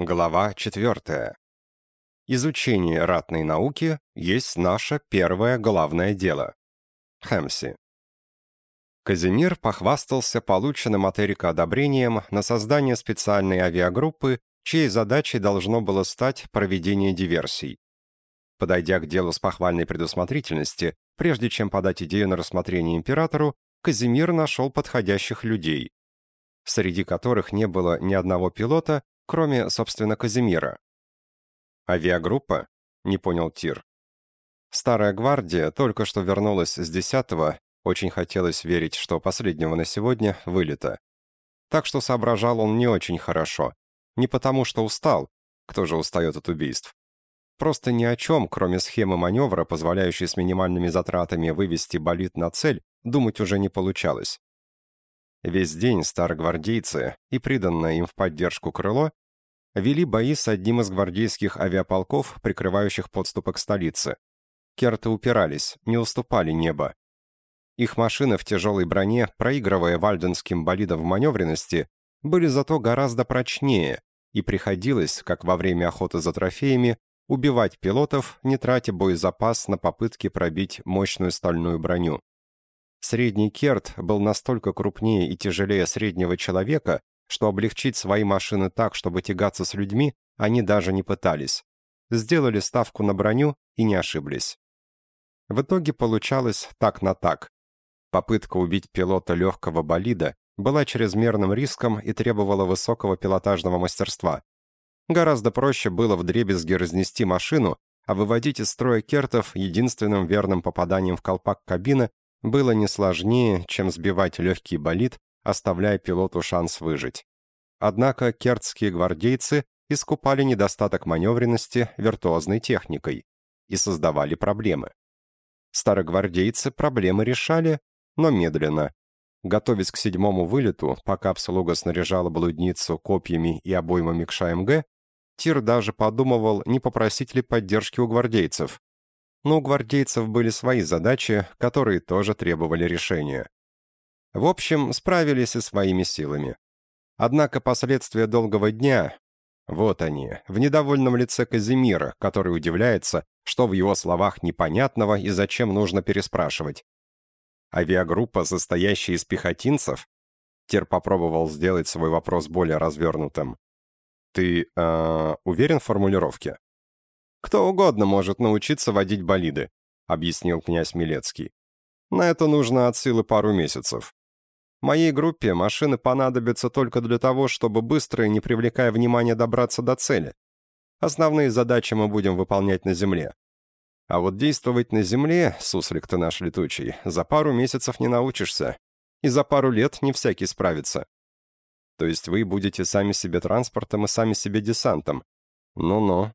Глава 4. Изучение ратной науки есть наше первое главное дело. Хэмси. Казимир похвастался полученным от Эрика одобрением на создание специальной авиагруппы, чьей задачей должно было стать проведение диверсий. Подойдя к делу с похвальной предусмотрительности, прежде чем подать идею на рассмотрение императору, Казимир нашел подходящих людей, среди которых не было ни одного пилота, кроме, собственно, Казимира. «Авиагруппа?» — не понял Тир. Старая гвардия только что вернулась с десятого, очень хотелось верить, что последнего на сегодня, вылета. Так что соображал он не очень хорошо. Не потому, что устал, кто же устает от убийств. Просто ни о чем, кроме схемы маневра, позволяющей с минимальными затратами вывести болид на цель, думать уже не получалось. Весь день старогвардейцы и приданное им в поддержку крыло вели бои с одним из гвардейских авиаполков, прикрывающих подступы к столице. Керты упирались, не уступали небо. Их машины в тяжелой броне, проигрывая вальденским болидам в маневренности, были зато гораздо прочнее, и приходилось, как во время охоты за трофеями, убивать пилотов, не тратя боезапас на попытки пробить мощную стальную броню. Средний Керт был настолько крупнее и тяжелее среднего человека, что облегчить свои машины так, чтобы тягаться с людьми, они даже не пытались. Сделали ставку на броню и не ошиблись. В итоге получалось так на так. Попытка убить пилота легкого болида была чрезмерным риском и требовала высокого пилотажного мастерства. Гораздо проще было вдребезги разнести машину, а выводить из строя кертов единственным верным попаданием в колпак кабины было не сложнее, чем сбивать легкий болид, оставляя пилоту шанс выжить. Однако кертские гвардейцы искупали недостаток маневренности виртуозной техникой и создавали проблемы. Старогвардейцы проблемы решали, но медленно. Готовясь к седьмому вылету, пока обслуга снаряжала блудницу копьями и обоймами к ШМГ, Тир даже подумывал, не попросить ли поддержки у гвардейцев, но у гвардейцев были свои задачи, которые тоже требовали решения. В общем, справились и своими силами. Однако последствия долгого дня, вот они, в недовольном лице Казимира, который удивляется, что в его словах непонятного и зачем нужно переспрашивать. Авиагруппа, состоящая из пехотинцев, Тер попробовал сделать свой вопрос более развернутым. «Ты э, уверен в формулировке?» «Кто угодно может научиться водить болиды», — объяснил князь Милецкий. «На это нужно от силы пару месяцев. Моей группе машины понадобятся только для того, чтобы быстро и не привлекая внимания добраться до цели. Основные задачи мы будем выполнять на земле. А вот действовать на земле, суслик ты наш летучий, за пару месяцев не научишься. И за пару лет не всякий справится. То есть вы будете сами себе транспортом и сами себе десантом. Ну-ну,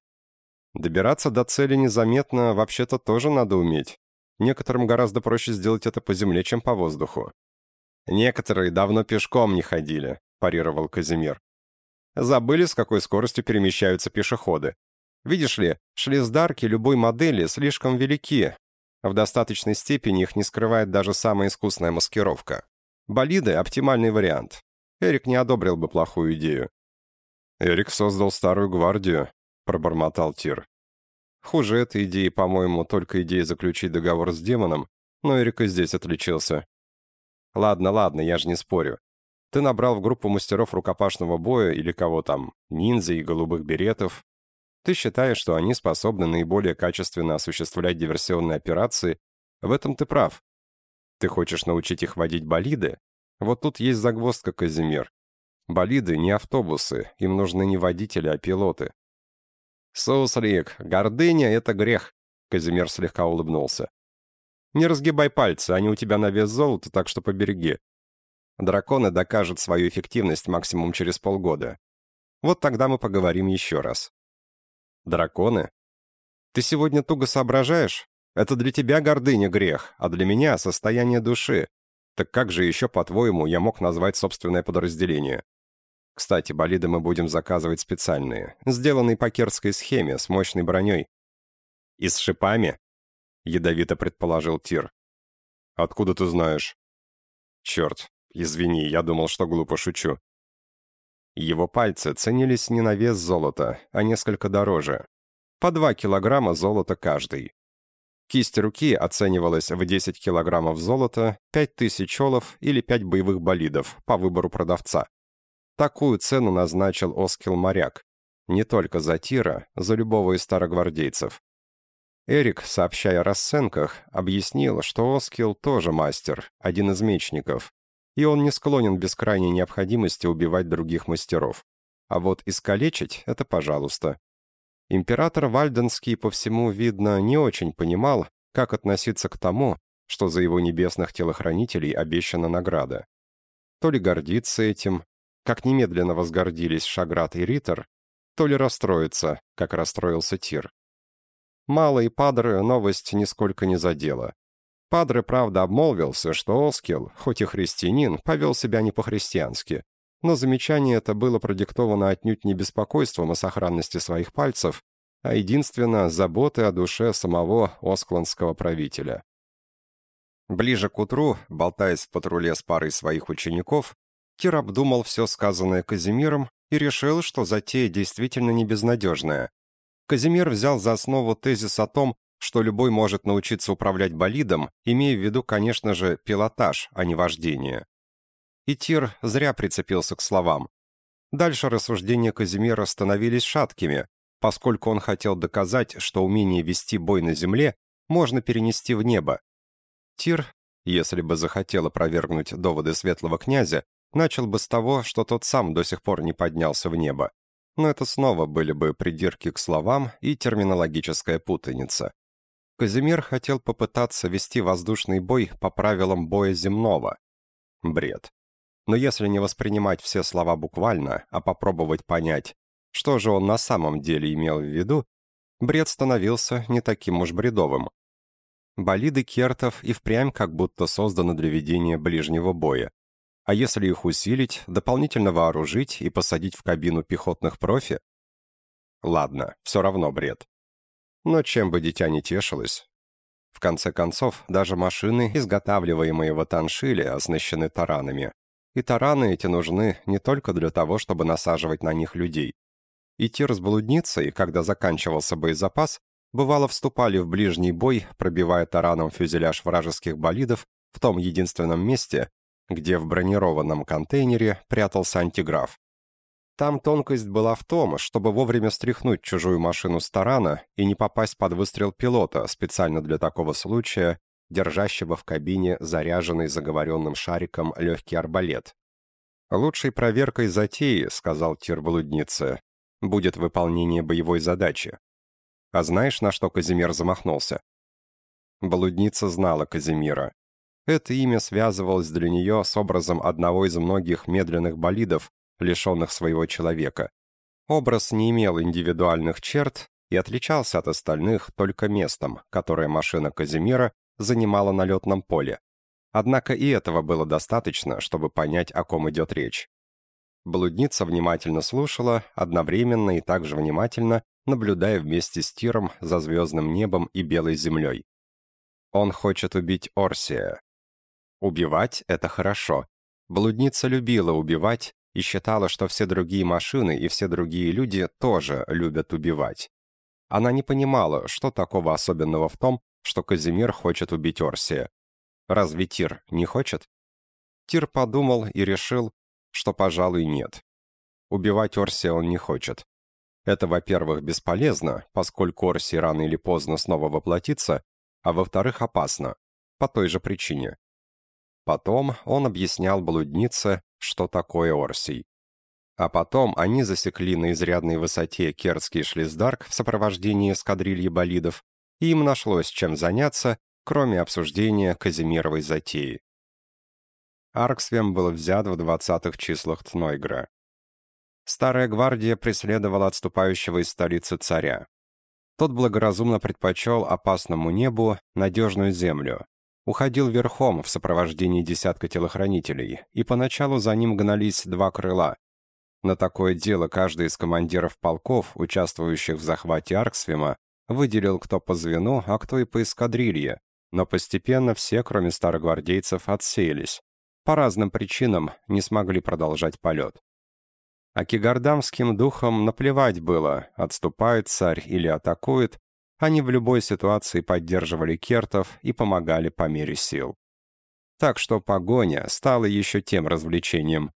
Добираться до цели незаметно вообще-то тоже надо уметь. Некоторым гораздо проще сделать это по земле, чем по воздуху. «Некоторые давно пешком не ходили», – парировал Казимир. «Забыли, с какой скоростью перемещаются пешеходы. Видишь ли, шлиздарки любой модели слишком велики. В достаточной степени их не скрывает даже самая искусная маскировка. Болиды – оптимальный вариант. Эрик не одобрил бы плохую идею. Эрик создал старую гвардию, — пробормотал Тир. Хуже этой идеи, по-моему, только идея заключить договор с демоном, но Эрик и здесь отличился. Ладно, ладно, я же не спорю. Ты набрал в группу мастеров рукопашного боя или кого там, ниндзя и голубых беретов. Ты считаешь, что они способны наиболее качественно осуществлять диверсионные операции. В этом ты прав. Ты хочешь научить их водить болиды? Вот тут есть загвоздка, Казимир. Болиды не автобусы, им нужны не водители, а пилоты. «Суслик, гордыня — это грех», — Казимир слегка улыбнулся. «Не разгибай пальцы, они у тебя на вес золота, так что побереги. Драконы докажут свою эффективность максимум через полгода. Вот тогда мы поговорим еще раз». «Драконы? Ты сегодня туго соображаешь? Это для тебя гордыня грех, а для меня состояние души. Так как же еще, по-твоему, я мог назвать собственное подразделение?» Кстати, болиды мы будем заказывать специальные, сделанные по керской схеме, с мощной броней. «И с шипами?» — ядовито предположил Тир. «Откуда ты знаешь?» «Черт, извини, я думал, что глупо шучу». Его пальцы ценились не на вес золота, а несколько дороже. По 2 килограмма золота каждый. Кисть руки оценивалась в 10 килограммов золота, 5000 олов или 5 боевых болидов по выбору продавца. Такую цену назначил Оскил Моряк. Не только за Тира, за любого из старогвардейцев. Эрик, сообщая о расценках, объяснил, что Оскил тоже мастер, один из мечников, и он не склонен без крайней необходимости убивать других мастеров. А вот искалечить — это пожалуйста. Император Вальденский, по всему видно, не очень понимал, как относиться к тому, что за его небесных телохранителей обещана награда. То ли гордиться этим, как немедленно возгордились Шаграт и Риттер, то ли расстроиться, как расстроился Тир. Мало и Падре новость нисколько не задела. Падре, правда, обмолвился, что Оскил, хоть и христианин, повел себя не по-христиански, но замечание это было продиктовано отнюдь не беспокойством о сохранности своих пальцев, а единственно заботой о душе самого оскландского правителя. Ближе к утру, болтаясь в патруле с парой своих учеников, Кир обдумал все сказанное Казимиром и решил, что затея действительно не безнадежная, Казимир взял за основу тезис о том, что любой может научиться управлять болидом, имея в виду, конечно же, пилотаж, а не вождение. И Тир зря прицепился к словам. Дальше рассуждения Казимира становились шаткими, поскольку он хотел доказать, что умение вести бой на земле можно перенести в небо. Тир, если бы захотел опровергнуть доводы светлого князя, начал бы с того, что тот сам до сих пор не поднялся в небо но это снова были бы придирки к словам и терминологическая путаница. Казимир хотел попытаться вести воздушный бой по правилам боя земного. Бред. Но если не воспринимать все слова буквально, а попробовать понять, что же он на самом деле имел в виду, бред становился не таким уж бредовым. Болиды кертов и впрямь как будто созданы для ведения ближнего боя. А если их усилить, дополнительно вооружить и посадить в кабину пехотных профи? Ладно, все равно бред. Но чем бы дитя не тешилось? В конце концов, даже машины, изготавливаемые в Атаншиле, оснащены таранами. И тараны эти нужны не только для того, чтобы насаживать на них людей. Идти с блудницей, когда заканчивался боезапас, бывало вступали в ближний бой, пробивая тараном фюзеляж вражеских болидов в том единственном месте, где в бронированном контейнере прятался антиграф. Там тонкость была в том, чтобы вовремя стряхнуть чужую машину с тарана и не попасть под выстрел пилота, специально для такого случая, держащего в кабине заряженный заговоренным шариком легкий арбалет. «Лучшей проверкой затеи», — сказал Тир блуднице, — «будет выполнение боевой задачи». А знаешь, на что Казимир замахнулся? Блудница знала Казимира. Это имя связывалось для нее с образом одного из многих медленных болидов, лишенных своего человека. Образ не имел индивидуальных черт и отличался от остальных только местом, которое машина Казимира занимала на летном поле. Однако и этого было достаточно, чтобы понять, о ком идет речь. Блудница внимательно слушала, одновременно и также внимательно, наблюдая вместе с Тиром за звездным небом и белой землей. Он хочет убить Орсия, Убивать — это хорошо. Блудница любила убивать и считала, что все другие машины и все другие люди тоже любят убивать. Она не понимала, что такого особенного в том, что Казимир хочет убить Орсия. Разве Тир не хочет? Тир подумал и решил, что, пожалуй, нет. Убивать Орсия он не хочет. Это, во-первых, бесполезно, поскольку Орсий рано или поздно снова воплотится, а во-вторых, опасно, по той же причине. Потом он объяснял блуднице, что такое Орсий. А потом они засекли на изрядной высоте Керский шлиздарк в сопровождении эскадрильи болидов, и им нашлось чем заняться, кроме обсуждения Казимировой затеи. Арксвем был взят в 20-х числах Тнойгра. Старая гвардия преследовала отступающего из столицы царя. Тот благоразумно предпочел опасному небу надежную землю, уходил верхом в сопровождении десятка телохранителей, и поначалу за ним гнались два крыла. На такое дело каждый из командиров полков, участвующих в захвате Арксвима, выделил кто по звену, а кто и по эскадрилье, но постепенно все, кроме старогвардейцев, отсеялись. По разным причинам не смогли продолжать полет. А кигардамским духом наплевать было, отступает царь или атакует, они в любой ситуации поддерживали кертов и помогали по мере сил. Так что погоня стала еще тем развлечением.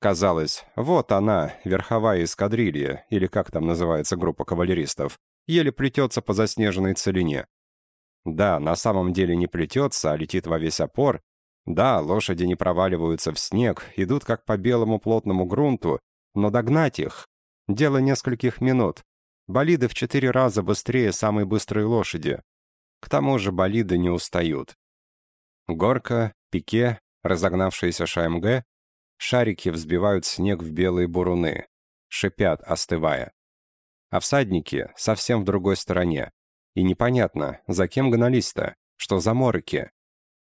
Казалось, вот она, верховая эскадрилья, или как там называется группа кавалеристов, еле плетется по заснеженной целине. Да, на самом деле не плетется, а летит во весь опор, да, лошади не проваливаются в снег, идут как по белому плотному грунту, но догнать их — дело нескольких минут. Болиды в четыре раза быстрее самой быстрой лошади. К тому же болиды не устают. Горка, пике, разогнавшиеся ШМГ, шарики взбивают снег в белые буруны, шипят, остывая. А всадники совсем в другой стороне. И непонятно, за кем гнались-то, что за морки,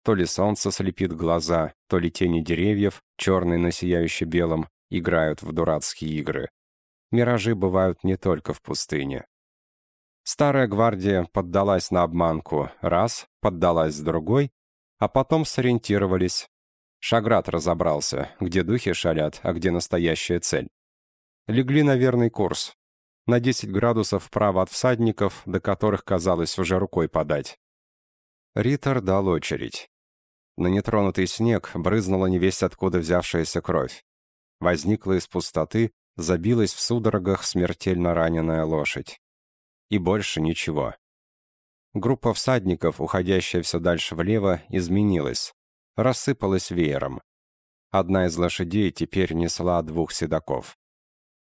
то ли солнце слепит глаза, то ли тени деревьев, черные на сияюще белом, играют в дурацкие игры. Миражи бывают не только в пустыне. Старая гвардия поддалась на обманку раз, поддалась другой, а потом сориентировались. Шаград разобрался, где духи шалят, а где настоящая цель. Легли на верный курс. На 10 градусов вправо от всадников, до которых казалось уже рукой подать. Риттер дал очередь. На нетронутый снег брызнула невесть откуда взявшаяся кровь. Возникла из пустоты, забилась в судорогах смертельно раненая лошадь. И больше ничего. Группа всадников, уходящая все дальше влево, изменилась. Рассыпалась веером. Одна из лошадей теперь несла двух седаков.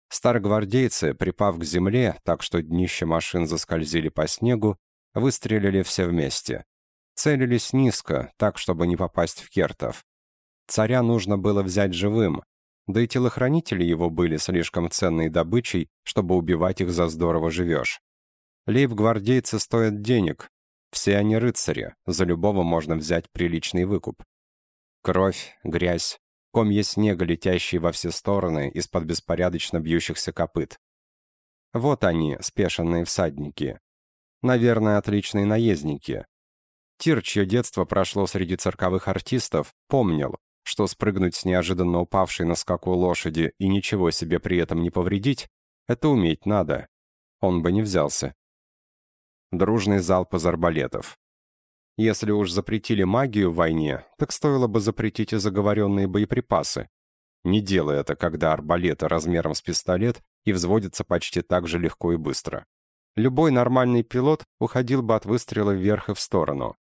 Старогвардейцы, припав к земле, так что днища машин заскользили по снегу, выстрелили все вместе. Целились низко, так, чтобы не попасть в кертов. Царя нужно было взять живым, да и телохранители его были слишком ценной добычей, чтобы убивать их за здорово живешь. Лейб-гвардейцы стоят денег. Все они рыцари, за любого можно взять приличный выкуп. Кровь, грязь, комья снега, летящие во все стороны из-под беспорядочно бьющихся копыт. Вот они, спешенные всадники. Наверное, отличные наездники. Тир, чье детство прошло среди цирковых артистов, помнил, что спрыгнуть с неожиданно упавшей на скаку лошади и ничего себе при этом не повредить, это уметь надо. Он бы не взялся. Дружный залп из арбалетов. Если уж запретили магию в войне, так стоило бы запретить и заговоренные боеприпасы. Не делай это, когда арбалеты размером с пистолет и взводятся почти так же легко и быстро. Любой нормальный пилот уходил бы от выстрела вверх и в сторону.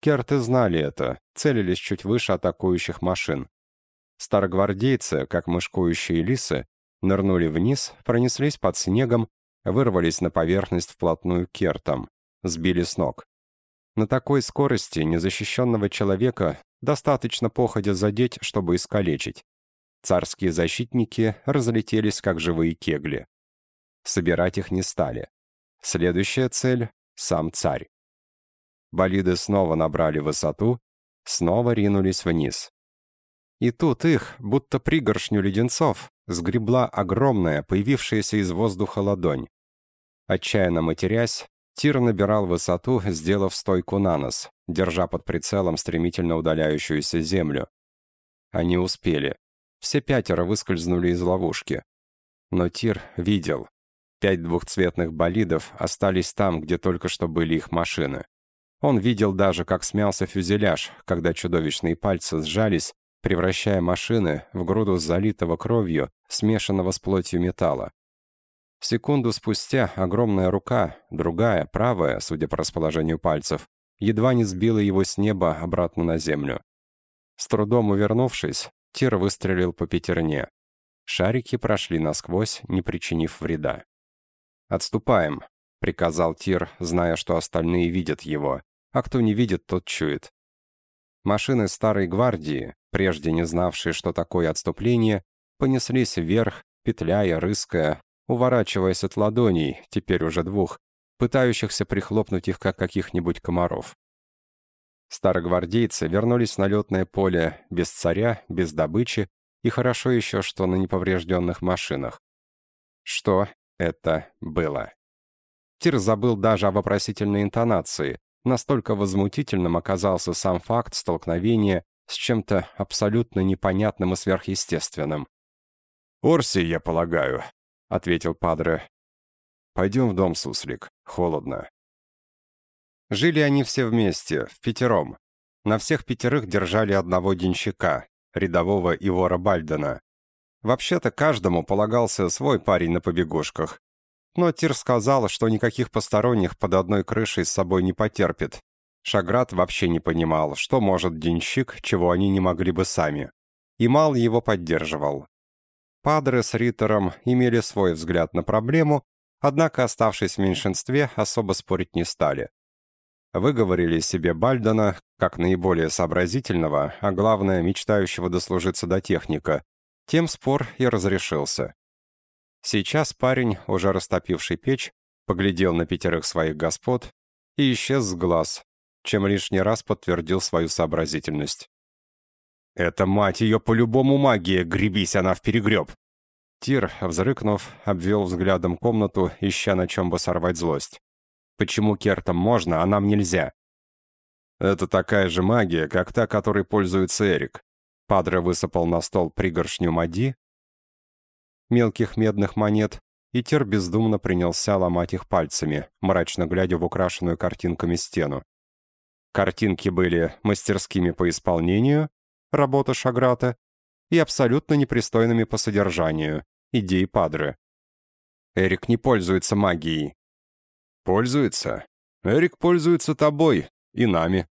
Керты знали это, целились чуть выше атакующих машин. Старогвардейцы, как мышкующие лисы, нырнули вниз, пронеслись под снегом, вырвались на поверхность вплотную к кертам, сбили с ног. На такой скорости незащищенного человека достаточно походя задеть, чтобы искалечить. Царские защитники разлетелись, как живые кегли. Собирать их не стали. Следующая цель — сам царь. Болиды снова набрали высоту, снова ринулись вниз. И тут их, будто пригоршню леденцов, сгребла огромная, появившаяся из воздуха ладонь. Отчаянно матерясь, Тир набирал высоту, сделав стойку на нос, держа под прицелом стремительно удаляющуюся землю. Они успели. Все пятеро выскользнули из ловушки. Но Тир видел. Пять двухцветных болидов остались там, где только что были их машины. Он видел даже, как смялся фюзеляж, когда чудовищные пальцы сжались, превращая машины в груду залитого кровью, смешанного с плотью металла. Секунду спустя огромная рука, другая, правая, судя по расположению пальцев, едва не сбила его с неба обратно на землю. С трудом увернувшись, Тир выстрелил по пятерне. Шарики прошли насквозь, не причинив вреда. «Отступаем», — приказал Тир, зная, что остальные видят его а кто не видит, тот чует. Машины старой гвардии, прежде не знавшие, что такое отступление, понеслись вверх, петляя, рыская, уворачиваясь от ладоней, теперь уже двух, пытающихся прихлопнуть их, как каких-нибудь комаров. Старогвардейцы вернулись на летное поле без царя, без добычи, и хорошо еще, что на неповрежденных машинах. Что это было? Тир забыл даже о вопросительной интонации, Настолько возмутительным оказался сам факт столкновения с чем-то абсолютно непонятным и сверхъестественным. «Орси, я полагаю», — ответил Падре. «Пойдем в дом, суслик. Холодно». Жили они все вместе, в пятером. На всех пятерых держали одного денщика, рядового Ивора Бальдена. Вообще-то каждому полагался свой парень на побегушках. Но Тир сказал, что никаких посторонних под одной крышей с собой не потерпит. Шаград вообще не понимал, что может денщик, чего они не могли бы сами. И Мал его поддерживал. Падре с Риттером имели свой взгляд на проблему, однако, оставшись в меньшинстве, особо спорить не стали. Выговорили себе Бальдона, как наиболее сообразительного, а главное, мечтающего дослужиться до техника. Тем спор и разрешился. Сейчас парень, уже растопивший печь, поглядел на пятерых своих господ и исчез с глаз, чем лишний раз подтвердил свою сообразительность. «Это, мать ее, по-любому магия, гребись она в перегреб!» Тир, взрыкнув, обвел взглядом комнату, ища на чем бы сорвать злость. «Почему Кертам можно, а нам нельзя?» «Это такая же магия, как та, которой пользуется Эрик». Падре высыпал на стол пригоршню мади, мелких медных монет, и Тир бездумно принялся ломать их пальцами, мрачно глядя в украшенную картинками стену. Картинки были мастерскими по исполнению, работа Шаграта, и абсолютно непристойными по содержанию, идеи Падре. Эрик не пользуется магией. Пользуется? Эрик пользуется тобой и нами.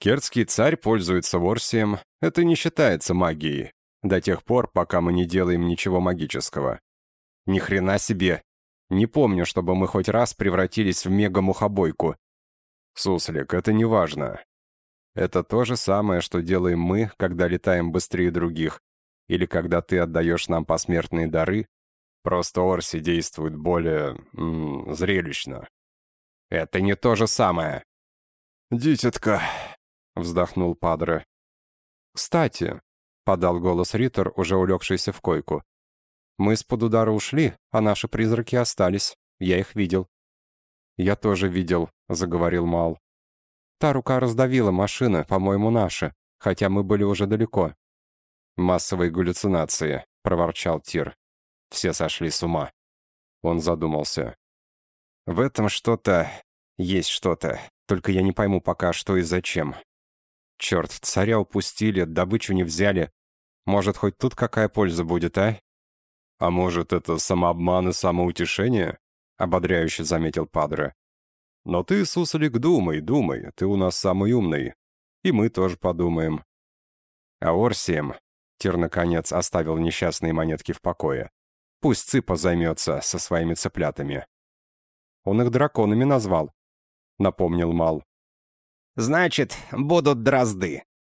Кертский царь пользуется Ворсием, это не считается магией, до тех пор, пока мы не делаем ничего магического. Ни хрена себе. Не помню, чтобы мы хоть раз превратились в мега-мухобойку. Суслик, это не важно. Это то же самое, что делаем мы, когда летаем быстрее других, или когда ты отдаешь нам посмертные дары, просто Орси действует более... М -м, зрелищно. Это не то же самое. «Дитятка», — вздохнул Падре. «Кстати», — подал голос Риттер, уже улегшийся в койку, «мы из-под удара ушли, а наши призраки остались. Я их видел». «Я тоже видел», — заговорил Мал. Та рука раздавила машины, по-моему, наши, хотя мы были уже далеко. «Массовые галлюцинации», — проворчал Тир. Все сошли с ума. Он задумался. «В этом что-то... есть что-то, только я не пойму пока, что и зачем. Черт, царя упустили, добычу не взяли. Может, хоть тут какая польза будет, а?» «А может, это самообман и самоутешение?» — ободряюще заметил Падре. Но ты, суслик, думай, думай, ты у нас самый умный. И мы тоже подумаем. А Орсием, Тир, наконец, оставил несчастные монетки в покое. Пусть Цыпа займется со своими цыплятами. Он их драконами назвал, напомнил Мал. «Значит, будут дрозды», —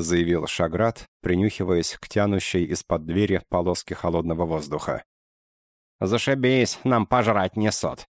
заявил Шаград, принюхиваясь к тянущей из-под двери полоски холодного воздуха. «Зашибись, нам пожрать несут».